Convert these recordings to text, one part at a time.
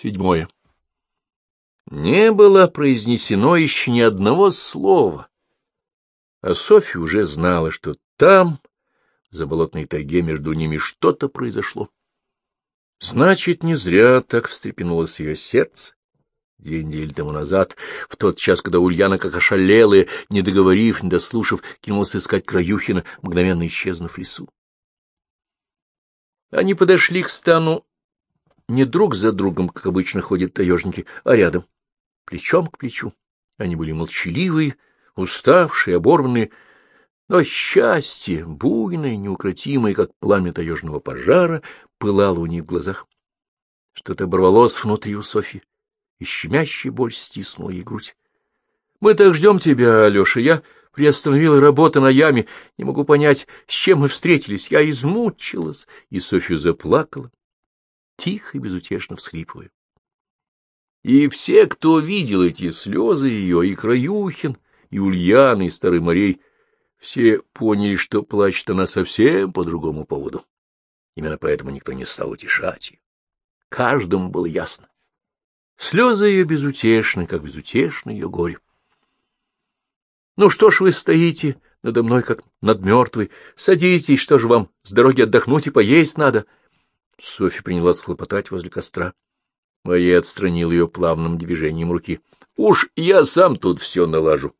Седьмое. Не было произнесено еще ни одного слова, а Софья уже знала, что там, за болотной тайге, между ними что-то произошло. Значит, не зря так встрепенулось ее сердце. Две недели тому назад, в тот час, когда Ульяна, как ошалелая, не договорив, не дослушав, кинулась искать Краюхина, мгновенно исчезнув в лесу. Они подошли к стану не друг за другом, как обычно ходят таежники, а рядом, плечом к плечу. Они были молчаливые, уставшие, оборванные, но счастье, буйное, неукротимое, как пламя таежного пожара, пылало у них в глазах. Что-то оборвалось внутри у Софьи, и щемящая боль стиснула ей грудь. — Мы так ждем тебя, Алеша. Я приостановила работу на яме. Не могу понять, с чем мы встретились. Я измучилась. И Софья заплакала, тихо и безутешно всхлипывая. И все, кто видел эти слезы ее, и Краюхин, и Ульяна, и Старый Морей, все поняли, что плачет она совсем по другому поводу. Именно поэтому никто не стал утешать ее. Каждому было ясно. Слезы ее безутешны, как безутешно ее горе. Ну что ж вы стоите надо мной, как над мертвой? Садитесь, что же вам, с дороги отдохнуть и поесть надо? Софья принялась хлопотать возле костра. Мария отстранил ее плавным движением руки. — Уж я сам тут все налажу.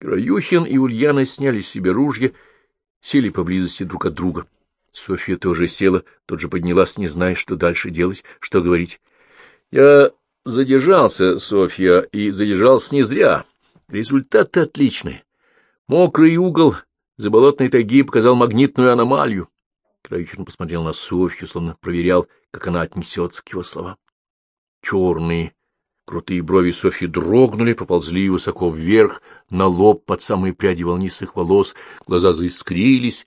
Краюхин и Ульяна сняли с себя ружья, сели поблизости друг от друга. Софья тоже села, тут же поднялась, не зная, что дальше делать, что говорить. — Я задержался, Софья, и задержался не зря. Результаты отличные. Мокрый угол за болотной тайги показал магнитную аномалию. Краюхин посмотрел на Софью, словно проверял, как она отнесется к его словам. Черные, крутые брови Софьи дрогнули, поползли высоко вверх, на лоб под самые пряди волнистых волос, глаза заискрились,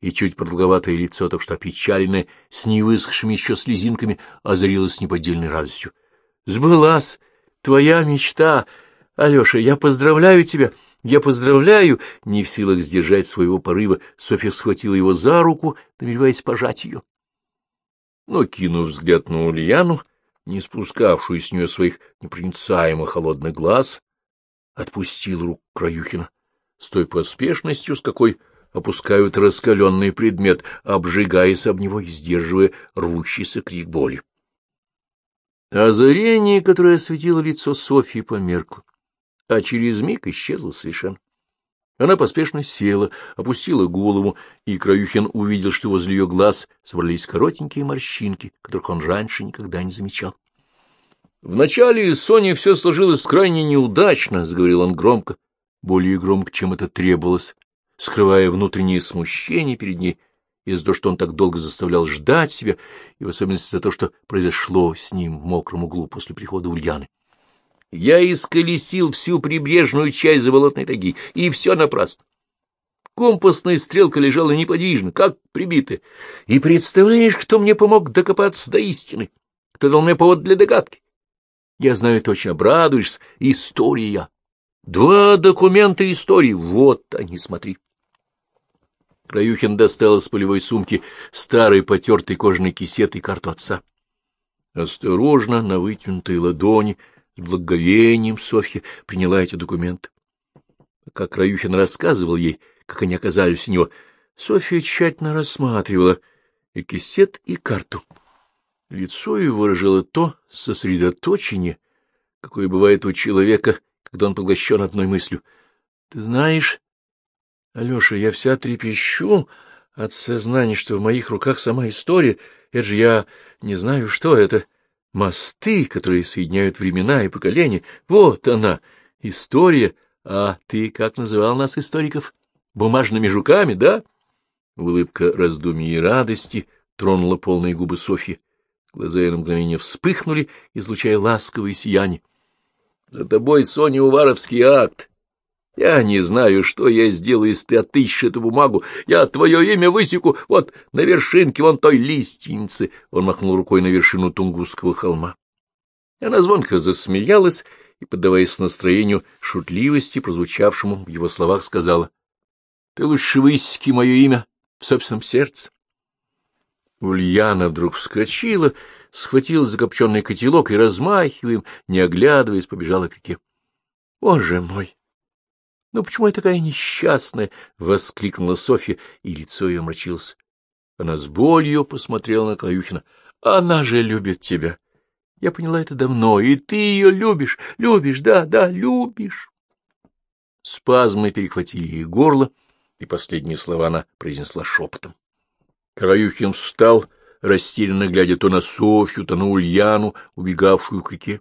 и чуть продолговатое лицо, так что опечаленное, с невысохшими еще слезинками, озарилось неподдельной радостью. — Сбылась твоя мечта! Алеша, я поздравляю тебя! Я поздравляю! Не в силах сдержать своего порыва, Софья схватила его за руку, намереваясь пожать ее. Но, кинув взгляд на Ульяну, не спускавшую с нее своих непроницаемо холодных глаз, отпустил руку Краюхина с той поспешностью, с какой опускают раскаленный предмет, обжигаясь об него и сдерживая рвущийся крик боли. Озарение, которое осветило лицо Софьи, померкло, а через миг исчезло совершенно. Она поспешно села, опустила голову, и Краюхин увидел, что возле ее глаз собрались коротенькие морщинки, которых он раньше никогда не замечал. — Вначале Соне все сложилось крайне неудачно, — заговорил он громко, более громко, чем это требовалось, скрывая внутреннее смущение перед ней из-за того, что он так долго заставлял ждать себя, и в особенности за то, что произошло с ним в мокром углу после прихода Ульяны. Я исколесил всю прибрежную часть заболотной таги, и все напрасно. Компасная стрелка лежала неподвижно, как прибитая. И представляешь, кто мне помог докопаться до истины? Кто дал мне повод для догадки? Я знаю точно, обрадуешься. История. Два документа истории. Вот они, смотри. Краюхин достал из полевой сумки старый потертый кожаный кисет и карту отца. Осторожно, на вытянутой ладони — с благоговением Софья приняла эти документы. Как Раюхин рассказывал ей, как они оказались у него, Софья тщательно рассматривала и кисет, и карту. Лицо ее выражало то сосредоточение, какое бывает у человека, когда он поглощен одной мыслью. — Ты знаешь, Алеша, я вся трепещу от сознания, что в моих руках сама история. Это же я не знаю, что это. Мосты, которые соединяют времена и поколения. Вот она, история. А ты как называл нас, историков? Бумажными жуками, да? Улыбка раздумий и радости тронула полные губы Софьи. Глаза ее на мгновение вспыхнули, излучая ласковое сияние. — За тобой, Соня, Уваровский акт. Я не знаю, что я сделаю, если ты отыщешь эту бумагу. Я твое имя высеку вот на вершинке вон той лиственницы. Он махнул рукой на вершину Тунгусского холма. Она звонко засмеялась и, поддаваясь настроению шутливости, прозвучавшему в его словах, сказала, — Ты лучше высеки мое имя в собственном сердце. Ульяна вдруг вскочила, схватила закопченный котелок и, размахивая не оглядываясь, побежала к реке. — Боже мой! Ну почему я такая несчастная? — воскликнула Софья, и лицо ее мрачилось. Она с болью посмотрела на Краюхина. — Она же любит тебя. Я поняла это давно, и ты ее любишь, любишь, да, да, любишь. Спазмы перехватили ей горло, и последние слова она произнесла шепотом. Краюхин встал, растерянно глядя то на Софью, то на Ульяну, убегавшую к реке.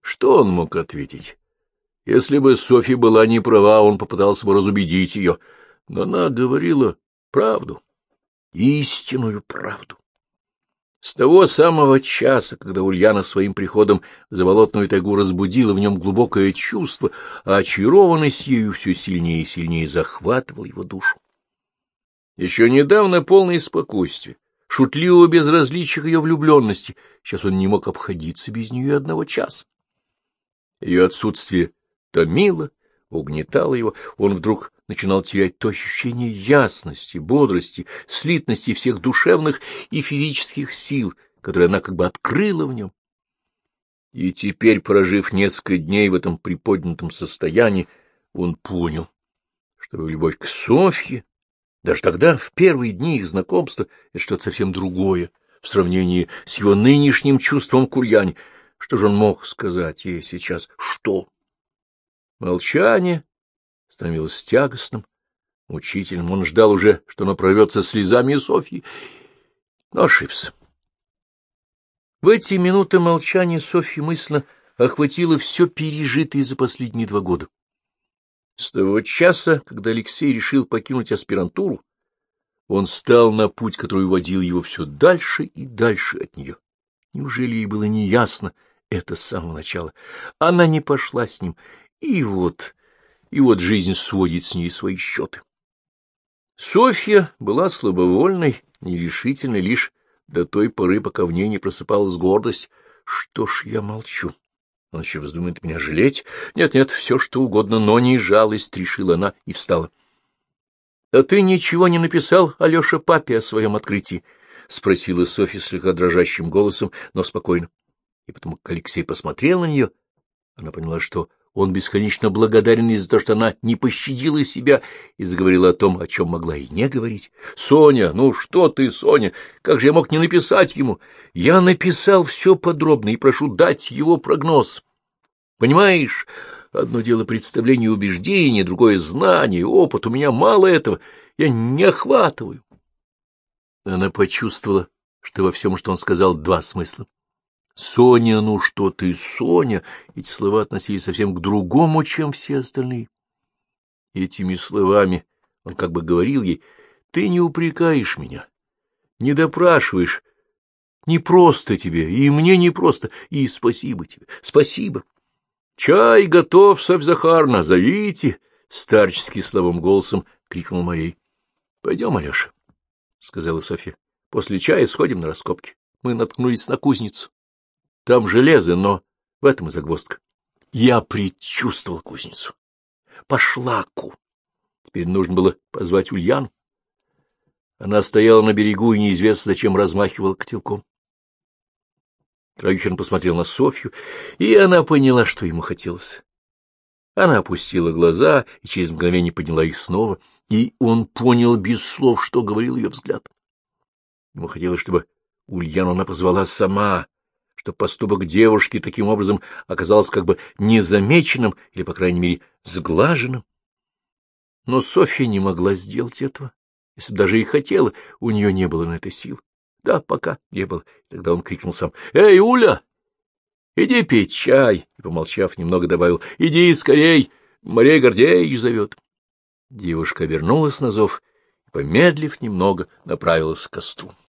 Что он мог ответить? Если бы Софья была не права, он попытался бы разубедить ее, но она говорила правду, истинную правду. С того самого часа, когда Ульяна своим приходом за болотную тайгу разбудила в нем глубокое чувство, а очарованность ею все сильнее и сильнее захватывал его душу. Еще недавно полное спокойствие, шутливого безразличия ее влюбленности, сейчас он не мог обходиться без нее одного часа. Ее отсутствие томило, угнетало его, он вдруг начинал терять то ощущение ясности, бодрости, слитности всех душевных и физических сил, которые она как бы открыла в нем. И теперь, прожив несколько дней в этом приподнятом состоянии, он понял, что любовь к Софье, даже тогда, в первые дни их знакомства, это что-то совсем другое в сравнении с его нынешним чувством к Ульяне. Что же он мог сказать ей сейчас? Что? Молчание становилось тягостным, мучительным. Он ждал уже, что оно прорвется слезами Софьи, но ошибся. В эти минуты молчания Софья мысленно охватила все пережитое за последние два года. С того часа, когда Алексей решил покинуть аспирантуру, он стал на путь, который уводил его все дальше и дальше от нее. Неужели ей было неясно это с самого начала? Она не пошла с ним, и вот, и вот жизнь сводит с ней свои счеты. Софья была слабовольной, нерешительной лишь до той поры, пока в ней не просыпалась гордость. Что ж я молчу? Он еще вздумает меня жалеть? Нет-нет, все что угодно, но не жалость, решила она и встала. — А ты ничего не написал, Алеша, папе о своем открытии? — спросила Софья слегка дрожащим голосом, но спокойно. И потому, как Алексей посмотрел на нее, она поняла, что он бесконечно благодарен из-за того, что она не пощадила себя и заговорила о том, о чем могла и не говорить. — Соня, ну что ты, Соня, как же я мог не написать ему? Я написал все подробно и прошу дать его прогноз. Понимаешь, одно дело представление и убеждение, другое — знание, опыт. У меня мало этого, я не охватываю. Она почувствовала, что во всем, что он сказал, два смысла. Соня, ну что ты, Соня? Эти слова относились совсем к другому, чем все остальные. Этими словами он как бы говорил ей, ты не упрекаешь меня, не допрашиваешь, не просто тебе, и мне не просто, и спасибо тебе, спасибо. Чай готов, Савь Захарна, зовите, — старчески слабым голосом крикнул Марей. — Пойдем, Алеша, — сказала Софья. — После чая сходим на раскопки. Мы наткнулись на кузницу. Там железо, но в этом и загвоздка. Я предчувствовал кузницу. По шлаку. Теперь нужно было позвать Ульяну. Она стояла на берегу и неизвестно зачем размахивала котелком. Краюхин посмотрел на Софью, и она поняла, что ему хотелось. Она опустила глаза и через мгновение подняла их снова, и он понял без слов, что говорил ее взгляд. Ему хотелось, чтобы Ульяну она позвала сама, что поступок девушки таким образом оказался как бы незамеченным или, по крайней мере, сглаженным. Но Софья не могла сделать этого. Если бы даже и хотела, у нее не было на это сил. Да, пока не было. Тогда он крикнул сам. — Эй, Уля! Иди пить чай! И, помолчав, немного добавил. — Иди скорей! Мария Гордеевич зовет. Девушка вернулась на зов и, помедлив немного, направилась к костру.